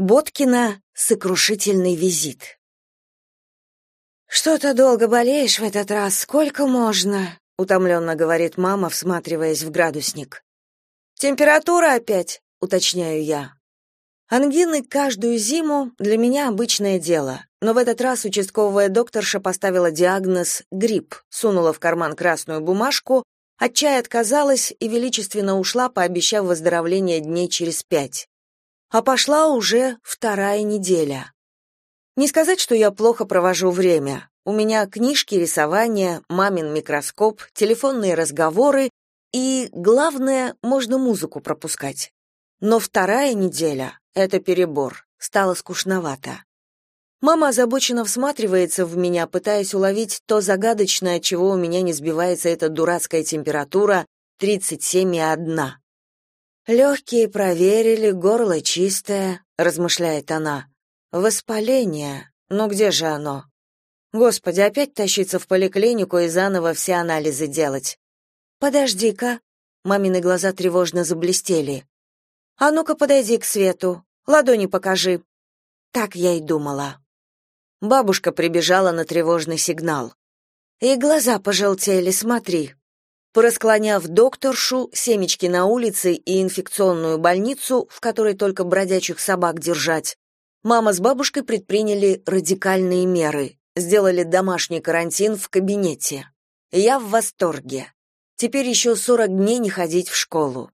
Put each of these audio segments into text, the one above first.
Боткина сокрушительный визит. Что-то долго болеешь в этот раз, сколько можно? утомленно говорит мама, всматриваясь в градусник. Температура опять, уточняю я. Ангины каждую зиму для меня обычное дело, но в этот раз участковая докторша поставила диагноз грипп, сунула в карман красную бумажку, от чая отказалась и величественно ушла, пообещав выздоровление дней через пять. А пошла уже вторая неделя. Не сказать, что я плохо провожу время. У меня книжки, рисование, мамин микроскоп, телефонные разговоры и, главное, можно музыку пропускать. Но вторая неделя — это перебор, стало скучновато. Мама озабоченно всматривается в меня, пытаясь уловить то загадочное, чего у меня не сбивается эта дурацкая температура 37,1. «Легкие проверили, горло чистое», — размышляет она. «Воспаление. Ну где же оно? Господи, опять тащиться в поликлинику и заново все анализы делать. Подожди-ка». Мамины глаза тревожно заблестели. А ну-ка подойди к свету. Ладони покажи. Так я и думала. Бабушка прибежала на тревожный сигнал. И глаза пожелтели, смотри. Порасклоняв докторшу, семечки на улице и инфекционную больницу, в которой только бродячих собак держать, мама с бабушкой предприняли радикальные меры, сделали домашний карантин в кабинете. Я в восторге. Теперь еще 40 дней не ходить в школу.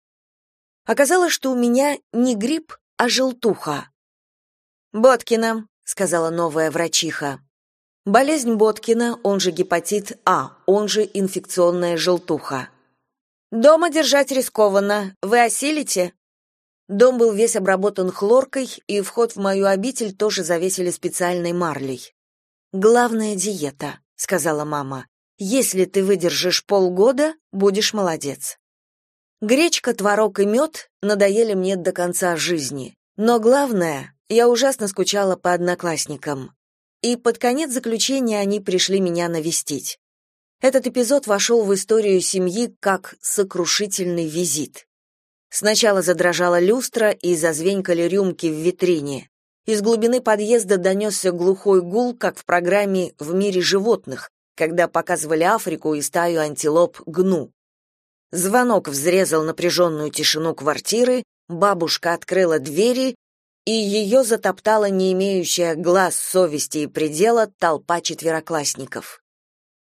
Оказалось, что у меня не грипп, а желтуха. «Боткина», — сказала новая врачиха. Болезнь Боткина, он же гепатит А, он же инфекционная желтуха. «Дома держать рискованно. Вы осилите?» Дом был весь обработан хлоркой, и вход в мою обитель тоже завесили специальной марлей. «Главная диета», — сказала мама. «Если ты выдержишь полгода, будешь молодец». Гречка, творог и мед надоели мне до конца жизни. Но главное, я ужасно скучала по одноклассникам. И под конец заключения они пришли меня навестить. Этот эпизод вошел в историю семьи как сокрушительный визит. Сначала задрожала люстра и зазвенькали рюмки в витрине. Из глубины подъезда донесся глухой гул, как в программе «В мире животных», когда показывали Африку и стаю антилоп гну. Звонок взрезал напряженную тишину квартиры, бабушка открыла двери, и ее затоптала не имеющая глаз, совести и предела толпа четвероклассников.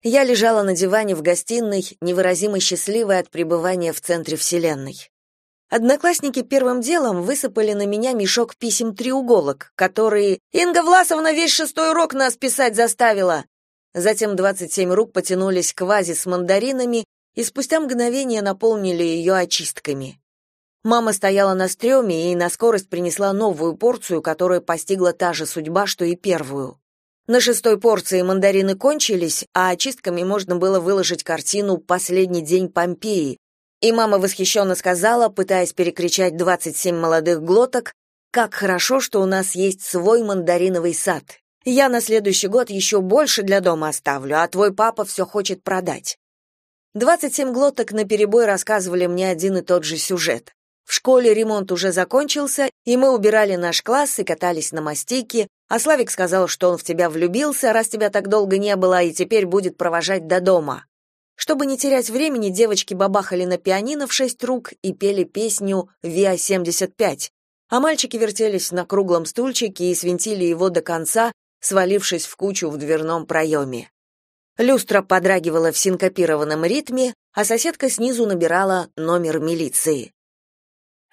Я лежала на диване в гостиной, невыразимо счастливая от пребывания в центре вселенной. Одноклассники первым делом высыпали на меня мешок писем-треуголок, которые «Инга Власовна весь шестой урок нас писать заставила!» Затем 27 рук потянулись к вазе с мандаринами, и спустя мгновение наполнили ее очистками. Мама стояла на стреме и на скорость принесла новую порцию, которая постигла та же судьба, что и первую. На шестой порции мандарины кончились, а очистками можно было выложить картину «Последний день Помпеи», и мама восхищенно сказала, пытаясь перекричать 27 молодых глоток, как хорошо, что у нас есть свой мандариновый сад. Я на следующий год еще больше для дома оставлю, а твой папа все хочет продать. 27 глоток наперебой рассказывали мне один и тот же сюжет. В школе ремонт уже закончился, и мы убирали наш класс и катались на мастике, а Славик сказал, что он в тебя влюбился, раз тебя так долго не было, и теперь будет провожать до дома. Чтобы не терять времени, девочки бабахали на пианино в шесть рук и пели песню «Виа-75», а мальчики вертелись на круглом стульчике и свинтили его до конца, свалившись в кучу в дверном проеме. Люстра подрагивала в синкопированном ритме, а соседка снизу набирала номер милиции.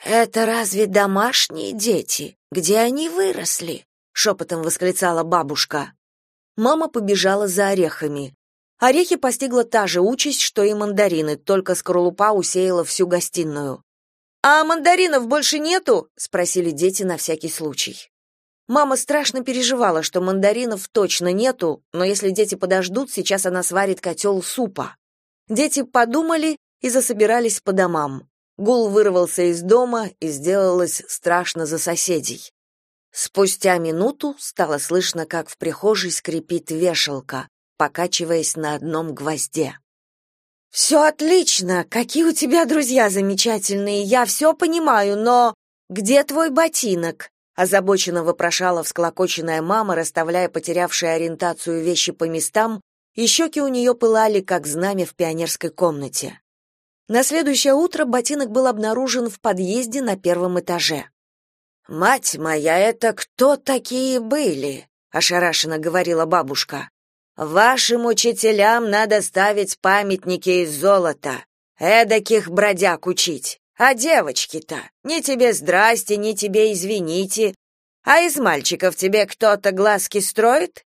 «Это разве домашние дети? Где они выросли?» — шепотом восклицала бабушка. Мама побежала за орехами. Орехи постигла та же участь, что и мандарины, только скорлупа усеяла всю гостиную. «А мандаринов больше нету?» — спросили дети на всякий случай. Мама страшно переживала, что мандаринов точно нету, но если дети подождут, сейчас она сварит котел супа. Дети подумали и засобирались по домам. Гул вырвался из дома и сделалось страшно за соседей. Спустя минуту стало слышно, как в прихожей скрипит вешалка, покачиваясь на одном гвозде. «Все отлично! Какие у тебя друзья замечательные! Я все понимаю, но... Где твой ботинок?» озабоченно вопрошала всклокоченная мама, расставляя потерявшие ориентацию вещи по местам, и щеки у нее пылали, как знамя в пионерской комнате. На следующее утро ботинок был обнаружен в подъезде на первом этаже. «Мать моя, это кто такие были?» — ошарашенно говорила бабушка. «Вашим учителям надо ставить памятники из золота, эдаких бродяг учить. А девочки-то, ни тебе здрасте, ни тебе извините. А из мальчиков тебе кто-то глазки строит?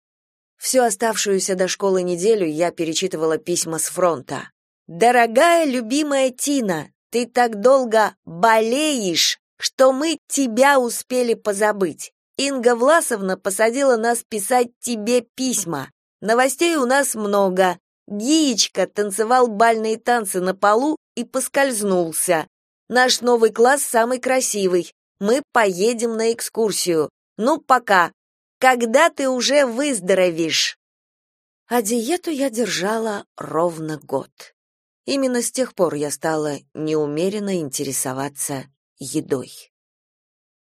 Всю оставшуюся до школы неделю я перечитывала письма с фронта. Дорогая любимая Тина, ты так долго болеешь, что мы тебя успели позабыть. Инга Власовна посадила нас писать тебе письма. Новостей у нас много. Гиечка танцевал бальные танцы на полу и поскользнулся. Наш новый класс самый красивый. Мы поедем на экскурсию. Ну, пока. Когда ты уже выздоровеешь? А диету я держала ровно год. Именно с тех пор я стала неумеренно интересоваться едой.